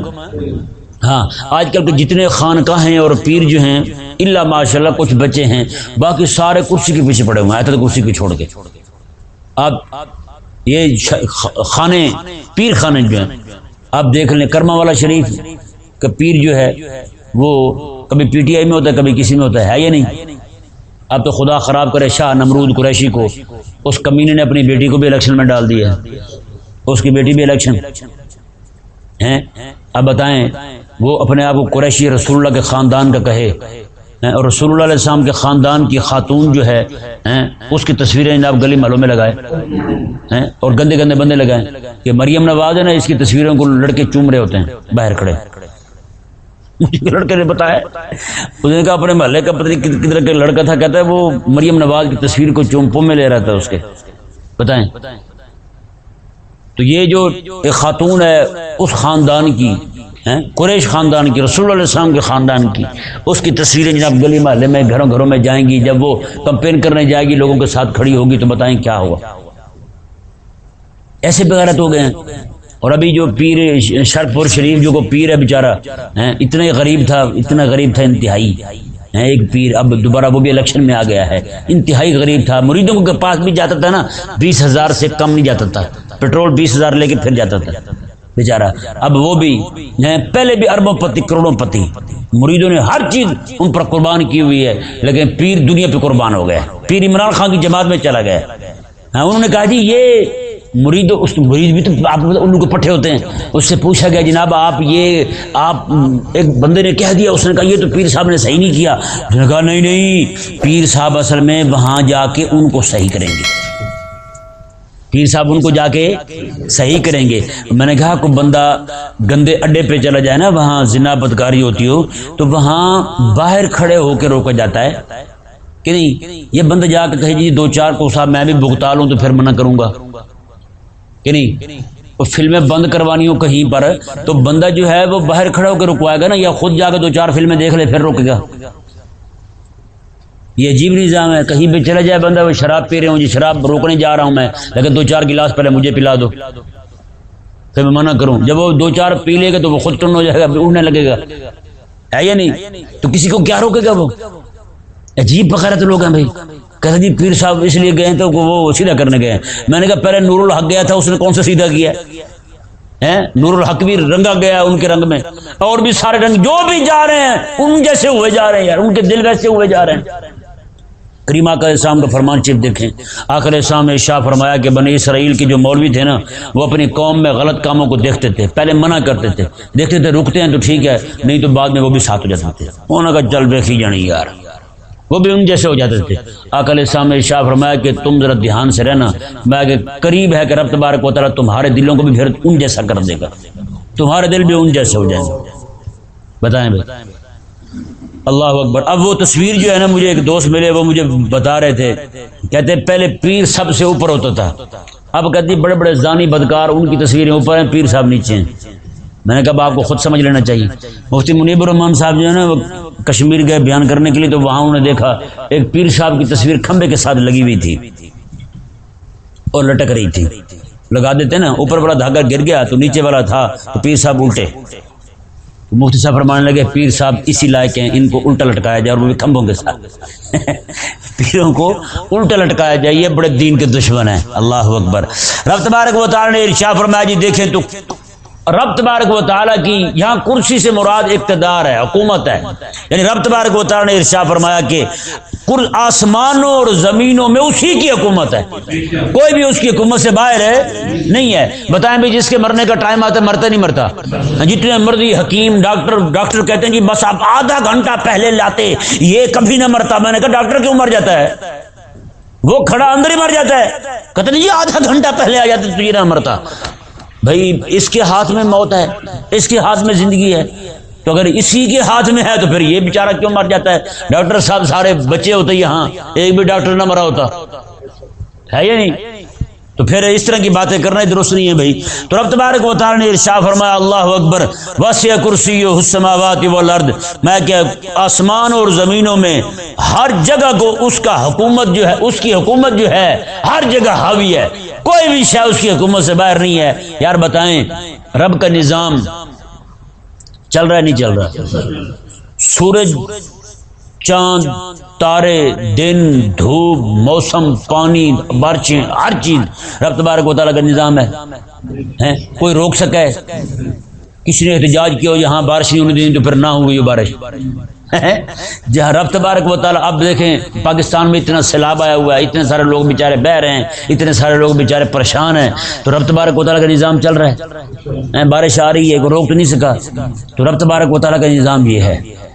ہاں آج کل کے جتنے خانقاہ ہیں اور پیر جو ہیں اللہ ماشاء اللہ کچھ بچے ہیں، باقی سارے کرسی کے پیچھے پڑے ہوئے ہیں، آیت کرسی کو چھوڑ کے۔ آپ یہ خانے، پیر خانے جو ہیں، آپ دیکھ لیں کرما والا شریف کا پیر جو ہے، وہ کبھی پی ٹی آئی میں ہوتا ہے، کبھی کسی میں ہوتا ہے یا نہیں؟ اب تو خدا خراب کرے شاہ نمرود قریشی کو، اس کمینے نے اپنی بیٹی کو بھی الیکشن میں ڈال دیا۔ اس کی بیٹی بھی الیکشن۔ ہیں؟ اب بتائیں، وہ اپنے آپ کو قریشی رسول اللہ کے خاندان کا کہے۔ اور رسول اللہ علیہ السلام کے خاندان کی خاتون جو ہے اس کی تصویریں آپ گلی محلوں میں لگائے اور گندے گندے بندے لگائے کہ مریم نواز ہے نا، اس کی تصویروں کو لڑکے چوم رہے ہوتے ہیں، باہر کھڑے۔ لڑکے نے بتایا۔ اس نے کہا اپنے محلے کا پتہ کدھر کا لڑکا تھا، کہتا ہے وہ مریم نواز کی تصویر کو چومپوں میں لے رہا تھا اس کے۔ بتائیں۔ تو یہ جو ایک خاتون ہے، اس خاندان کی قریش خاندان کی، رسول اللہ علیہ السلام کے خاندان کی۔ اس کی تصویریں جناب گلی محلے میں، گھروں گھروں میں جائیں گی۔ جب وہ کمپین کرنے جائے گی، لوگوں کے ساتھ کھڑی ہوگی تو بتائیں کیا ہوا۔ ایسے بغیرت ہو گئے ہیں۔ اور ابھی جو پیر شرپور شریف جو کو پیر ہے بےچارا اتنا غریب تھا، اتنا غریب تھا انتہائی ایک پیر اب دوبارہ وہ بھی الیکشن میں آ گیا ہے۔ انتہائی غریب تھا، مریدوں کے پاس بھی جاتا تھا نا، بیس ہزار سے کم نہیں جاتا تھا۔ پیٹرول بیس ہزار لے کے پھر جاتا تھا۔ بیچارہ، اب وہ بھی پہلے بھی اربوں پتی، کروڑوں پتی۔ مریدوں نے ہر چیز ان پر قربان کی ہوئی ہے، لیکن پیر دنیا پہ قربان ہو گیا پیر عمران خان کی جماعت میں چلا گیا۔ ہاں، انہوں نے کہا جی یہ مرید اس مرید بھی تو آپ مطلب ان کو پٹھے ہوتے ہیں۔ اس سے پوچھا گیا، جناب آپ یہ، آپ ایک بندے نے کہہ دیا، اس نے کہا یہ تو پیر صاحب نے صحیح نہیں کیا۔ اس نے کہا نہیں نہیں، پیر صاحب اصل میں وہاں جا کے ان کو صحیح کریں گے۔ پیر صاحب ان کو جا کے صحیح کریں گے۔ میں نے کہا، کوئی بندہ گندے اڈے پہ چلا جائے نا، وہاں زنا بدکاری ہوتی ہو، تو وہاں باہر کھڑے ہو کے روکا جاتا ہے۔ کہ نہیں؟ یہ بندہ جا کے کہے جی دو چار کو صاحب میں بھی بھگتا لوں تو پھر منع کروں گا۔ کہ نہیں؟ وہ فلمیں بند کروانی ہو کہیں پر تو بندہ جو ہے وہ باہر کھڑا ہو کے رکوائے گا نا یا خود جا کے دو چار فلمیں دیکھ لے پھر روکے گا یہ عجیب نظام ہے۔ کہیں پہ چلا جائے بندہ، وہ شراب پی رہے ہوں جی شراب روکنے جا رہا ہوں میں، لیکن دو چار گلاس پہلے مجھے پلا دو۔ پھر میں منع کروں۔ جب وہ دو چار پی لے گا تو وہ خود ٹن ہو جائے گا اڑنے لگے گا۔ ہے یا نہیں؟ تو کسی کو کیا روکے گا وہ؟ عجیب بغیر لوگ ہیں بھائی۔ کہتے جی پیر صاحب اس لیے گئے تو وہ سیدھا کرنے گئے میں نے کہا پہلے نور الحق گیا تھا، اس نے کون سا سیدھا کیا؟ نور الحق بھی رنگا گیا ان کے رنگ میں۔ اور بھی سارے رنگ جو بھی جا رہے ہیں، ان جیسے ہوئے جا رہے ہیں یار، ان کے دل ویسے ہوئے جا رہے ہیں۔ کریمہ کا اسلام کا فرمان چپ دیکھیں۔ آخر اسلام نے شاہ فرمایا کہ بنی اسرائیل کے جو مولوی تھے نا، وہ اپنی قوم میں غلط کاموں کو دیکھتے تھے، پہلے منع کرتے تھے۔ دیکھتے تھے رکتے ہیں تو ٹھیک ہے، نہیں تو بعد میں وہ بھی ساتھ ہو جاتے تھے۔ انہوں نے کہا چل دیکھی جانی یار۔ وہ بھی ان جیسے ہو جاتے تھے۔ آکل اسلام نے شاہ فرمایا کہ تم ذرا دھیان سے رہنا۔ میں کہ قریب ہے کہ رب تبارک و تعالیٰ تمہارے دلوں کو بھی پھر ان جیسا کر دے گا۔ تمہارے دل بھی ان جیسے ہو جائیں گے۔ بتائیں بھائی۔ اللہ اکبر۔ اب وہ تصویر جو ہے نا مجھے ایک دوست ملے، وہ مجھے بتا رہے تھے۔ کہتے پہلے پیر سب سے اوپر ہوتا تھا۔ اب کہتی بڑے بڑے زانی بدکار ان کی تصویریں اوپر ہیں، پیر صاحب نیچے ہیں۔ میں نے کہا آپ کو خود سمجھ لینا چاہیے۔ مفتی منیب الرحمان صاحب جو ہے نا، وہ کشمیر گئے بیان کرنے کے لیے تو وہاں انہوں نے دیکھا ایک پیر صاحب کی تصویر کھمبے کے ساتھ لگی ہوئی تھی اور لٹک رہی تھی۔ لگا دیتے نا، اوپر والا دھاگا گر گیا تو نیچے والا تھا تو پیر صاحب الٹے۔ مفتی صاحب فرمانے لگے، پیر صاحب اسی لائق ہیں، ان کو الٹا لٹکایا جائے اور وہ بھی کھمبوں کے ساتھ۔ پیروں کو الٹا لٹکایا جائے، یہ بڑے دین کے دشمن ہیں۔ اللہ اکبر۔ رب تبارک و تعالی نے ارشاد فرمایا جی دیکھیں تو رب تبارک و تعالیٰ کی یہاں کرسی سے مراد اقتدار ہے، حکومت ہے۔ یعنی رب تبارک و تعالیٰ نے ارشا فرمایا کہ آسمانوں اور زمینوں میں اسی کی حکومت ہے۔ کوئی بھی اس کی حکومت سے باہر ہے، نہیں ہے۔ بتائیں بھائی جس کے مرنے کا ٹائم آتا ہے، مرتا نہیں مرتا۔ جتنے مرضی حکیم، ڈاکٹر ڈاکٹر کہتے ہیں جی بس آپ آدھا گھنٹہ پہلے لاتے، یہ کبھی نہ مرتا۔ میں نے کہا، ڈاکٹر کیوں مر جاتا ہے؟ وہ کھڑا اندر ہی مر جاتا ہے۔ کہتے نہیں جی آدھا گھنٹہ پہلے آ جاتے تو یہ نہ مرتا۔ بھائی، اس کے ہاتھ میں موت ہے، اس کے ہاتھ میں زندگی ہے۔ تو اگر اسی کے ہاتھ میں ہے تو پھر یہ بیچارہ کیوں مر جاتا ہے؟ ڈاکٹر صاحب، سارے بچے ہوتے یہاں، ایک بھی ڈاکٹر نہ مرا ہوتا۔ ہے یا نہیں؟ تو پھر اس طرح کی باتیں کرنا درست نہیں ہے بھائی۔ تو رب تبارک و تعالی نے ارشاد فرمایا، اللہ اکبر، وسیع کرسی السماوات والارض۔ میں کہ آسمان اور زمینوں میں ہر جگہ کو اس کا حکومت جو ہے، اس کی حکومت جو ہے، ہر جگہ حاوی ہے۔ کوئی بھی شاہ اس کی حکومت سے باہر نہیں ہے۔ یار بتائیں، رب کا نظام چل رہا ہے نہیں چل رہا؟ سورج چاند، تارے، دن، دھوپ، موسم، پانی، بارشیں، ہر چیز۔ رب تبارک و تعالیٰ کا نظام ہے۔ کوئی روک سکے؟ کسی نے احتجاج کیا یہاں بارش نہیں ہونی تو پھر نہ ہوئی بارش۔ جہاں رب تبارک و تعالیٰ، اب دیکھیں، پاکستان میں اتنا سیلاب آیا ہوا ہے، اتنے سارے لوگ بیچارے بہ رہے ہیں، اتنے سارے لوگ بیچارے پریشان ہیں، تو رب تبارک و تعالیٰ کا نظام چل رہا ہے۔ بارش آ رہی ہے، کوئی روک تو نہیں سکا۔ تو رب تبارک و تعالیٰ کا نظام یہ ہے۔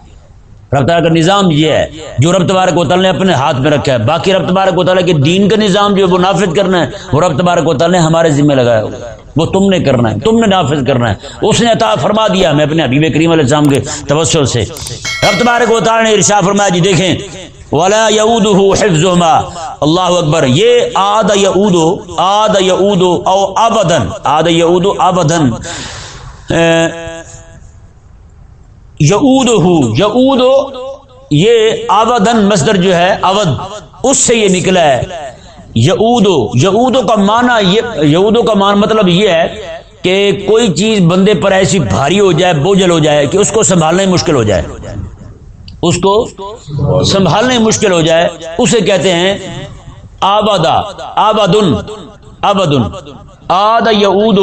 رب تعالیٰ کا نظام یہ ہے، جو رب تبارک و تعالیٰ نے اپنے ہاتھ میں رکھا ہے، باقی رب تبارک و تعالیٰ کے دین کا نظام جو ہے وہ نافذ کرنا ہے، وہ رب تبارک و تعالیٰ نے ہمارے ذمہ لگایا وہ تم نے کرنا ہے، تم نے نافذ کرنا ہے۔ اس نے عطا فرما دیا ہمیں اپنے حبیب کریم علیہ السلام کے توسل سے۔ رب تبارک و تعالیٰ نے ارشا فرمایا جی دیکھیں، ولا یعود اللہ اکبر، یہ آد یعود آد یعود او ابدن آد یعود ابدن یعود یعود یہ آبدن مصدر جو ہے اود اس سے یہ نکلا ہے۔ یعودو یعودو کا معنی یعودو کا معنی مطلب یہ ہے کہ کوئی چیز بندے پر ایسی بھاری ہو جائے، بوجھل ہو جائے کہ اس کو سنبھالنا مشکل ہو جائے۔ اس کو سنبھالنا مشکل ہو جائے۔ اسے کہتے ہیں آبادا آبادن آبادن۔ آد یعود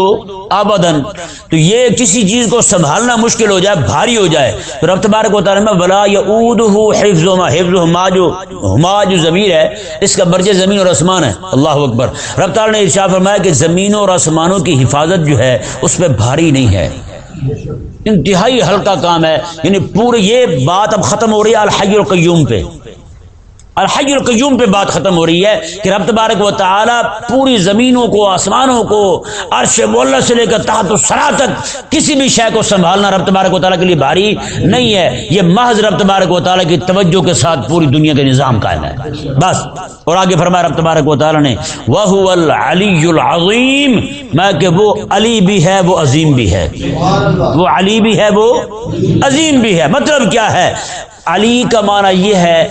آبدن تو یہ کسی چیز کو سنبھالنا مشکل ہو جائے، بھاری ہو جائے۔ تو رب تبارک و تعالیٰ میں بلا یعود حفظ حفظ ہما جو ہما جو ضمیر ہے۔ اس کا برج زمین اور آسمان ہے۔ اللہ اکبر۔ رب نے ارشاد فرمایا کہ زمینوں اور آسمانوں کی حفاظت جو ہے، اس پہ بھاری نہیں ہے۔ انتہائی ہلکا کام ہے۔ یعنی پورے یہ بات اب ختم ہو رہی ہے الحی القیوم پہ۔ الحی القیوم پہ بات ختم ہو رہی ہے کہ رب تبارک و تعالی پوری زمینوں کو، آسمانوں کو، عرش مولا سے لے کر تحت سرا تک کسی بھی شے کو سنبھالنا رب تبارک و تعالیٰ کے لیے بھاری نہیں ہے۔ یہ محض رب تبارک و تعالیٰ کی توجہ کے ساتھ پوری دنیا کا نظام قائم ہے۔ بس۔ اور آگے فرمایا رب تبارک و تعالیٰ نے وہ العلی العظیم میں کہ وہ علی بھی ہے، وہ عظیم بھی ہے۔ وہ علی بھی ہے، وہ عظیم بھی ہے۔ مطلب کیا ہے؟ علی کا معنی یہ ہے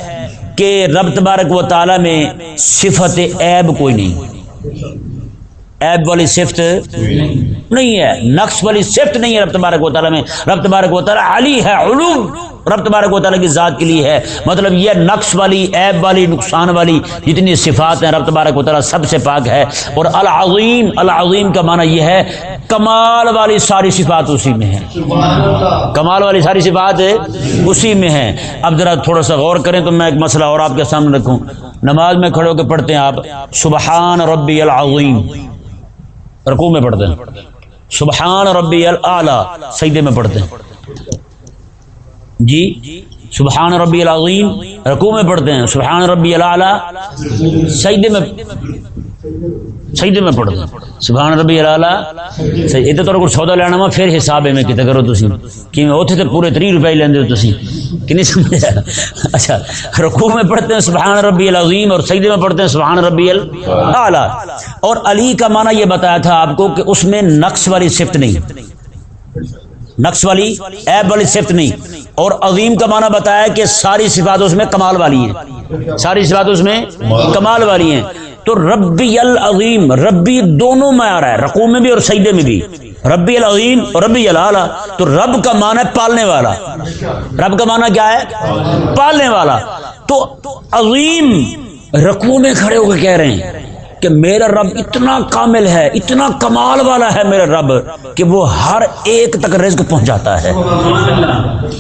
کہ رب تبارک و تعالی میں صفت عیب کوئی نہیں۔ عیب والی صفت نہیں ہے نقص والی صفت نہیں ہے رب تبارک و تعالی میں۔ رب تبارک و تعالی علی ہے، علوم۔ رب تبارک و تعالیٰ کی ذات کے لیے ہے۔ مطلب یہ نقص والی، عیب والی، نقصان والی جتنی صفات ہیں رب تبارک و تعالیٰ سب سے پاک ہے۔ اور العظیم العظیم کا معنی یہ ہے، کمال والی ساری صفات اسی میں ہے کمال والی ساری صفات اسی میں ہے اب ذرا تھوڑا سا غور کریں تو میں ایک مسئلہ اور آپ کے سامنے رکھوں۔ نماز میں کھڑے ہو کے پڑھتے ہیں آپ، سبحان ربی العظیم۔ رکوع میں پڑھتے ہیں۔ سبحان ربی العلیٰ سیدے میں پڑھتے ہیں۔ جی سبحان ربی العظیم رقو میں پڑھتے ہیں۔ سبحان ربی العلیٰ سجدے میں سجدے میں پڑھتے ہیں۔ سبحان ربی العلیٰ یہ تو کچھ سودا لینا وا، پھر حساب ہے میں کتے کرو تسی۔ کہ اتنے تو پورے تری روپئے لیندے ہو تسی۔ کہ نہیں سمجھا اچھا رقو میں پڑھتے ہیں سبحان ربی العظیم اور سجدے میں پڑھتے ہیں سبحان ربی العلیٰ اور علی کا معنی یہ بتایا تھا آپ کو کہ اس میں نقص والی صفت نہیں۔ نقص والی ایب والی صفت نہیں۔ اور عظیم کا معنی بتایا کہ ساری صفات اس میں کمال والی ہیں۔ ساری صفات اس میں کمال والی ہیں۔ تو ربی العظیم، ربی دونوں میں آ رہا ہے رقو میں بھی اور سیدے میں بھی۔ ربی العظیم اور ربی العلیٰ تو رب کا معنی ہے پالنے والا۔ رب کا معنی کیا ہے؟ پالنے والا۔ تو عظیم رقو میں کھڑے ہو کے کہہ رہے ہیں۔ کہ میرا رب اتنا کامل ہے، اتنا کمال والا ہے میرا رب کہ وہ ہر ایک تک رزق پہنچاتا ہے۔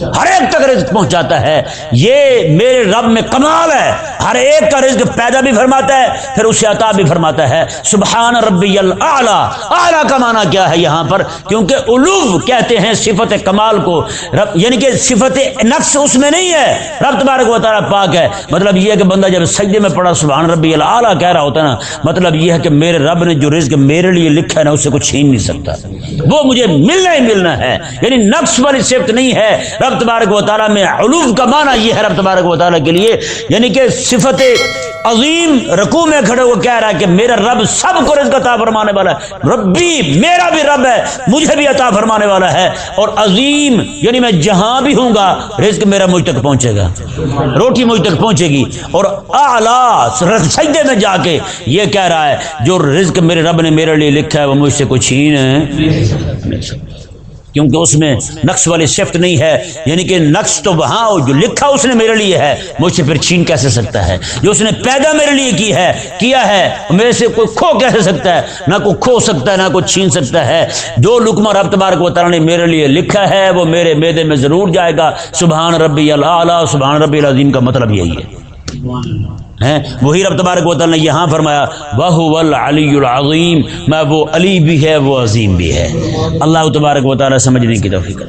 ہر ایک تک رزق پہنچاتا ہے۔ یہ میرے رب میں کمال ہے۔ ہر ایک کا رزق پیدا بھی فرماتا ہے، پھر اسے عطا بھی فرماتا ہے۔ سبحان ربی اعلیٰ کا معنی کیا ہے یہاں پر؟ کیونکہ علوم کہتے ہیں صفت کمال کو۔ رب یعنی کہ صفت نفس اس میں نہیں ہے۔ رب تبارک و تعالیٰ پاک ہے۔ مطلب یہ کہ بندہ جب سجدے میں پڑا سبحان ربی اللہ کہہ رہا ہوتا ہے نا مطلب یہ ہے کہ میرے رب نے جو رزق میرے لیے لکھا ہے نا، اسے کچھ چھین نہیں سکتا۔ وہ مجھے ملنا ہی ملنا ہے۔ یعنی نفس والی صفت نہیں ہے۔ رب تبارک و تعالیٰ میں علوم کا معنی یہ ہے رب تبارک و تعالیٰ کے لیے۔ یعنی کہ صفت عظیم رکوع میں کھڑے وہ کہہ رہا ہے کہ میرا رب سب کو رزق عطا فرمانے والا ہے۔ ربی میرا بھی رب ہے، مجھے بھی عطا فرمانے والا ہے۔ اور عظیم یعنی میں جہاں بھی ہوں گا، رزق میرا مجھ تک پہنچے گا۔ روٹی مجھ تک پہنچے گی۔ اور اعلیٰ، سجدے میں جا کے یہ کہ کہہ رہا ہے، جو رزق میرے رب نے میرے لیے لکھا ہے، وہ مجھ سے کچھ چھین نہیں کیونکہ اس میں نقص والی شفت نہیں ہے یعنی کہ نقص تو وہاں جو لکھا اس نے میرے لیے ہے، مجھ سے پھر چھین کیسے سکتا ہے؟ جو اس نے پیدا میرے لیے کی ہے، کیا ہے، میرے سے کوئی کھو کیسے سکتا ہے؟ نہ کوئی کھو سکتا ہے، نہ کوئی چھین سکتا ہے۔ جو لکما رب تبارک و تعالیٰ نے میرے لیے لکھا ہے، وہ میرے میدے میں ضرور جائے گا۔ سبحان ربی اللہ سبحان ربی العظیم کا مطلب یہی ہے۔ وہی رب تبارک و تعالیٰ نے یہاں فرمایا وہ العلی العظیم میں وہ علی بھی ہے، وہ عظیم بھی ہے۔ اللہ تبارک و تعالیٰ سمجھنے کی توفیق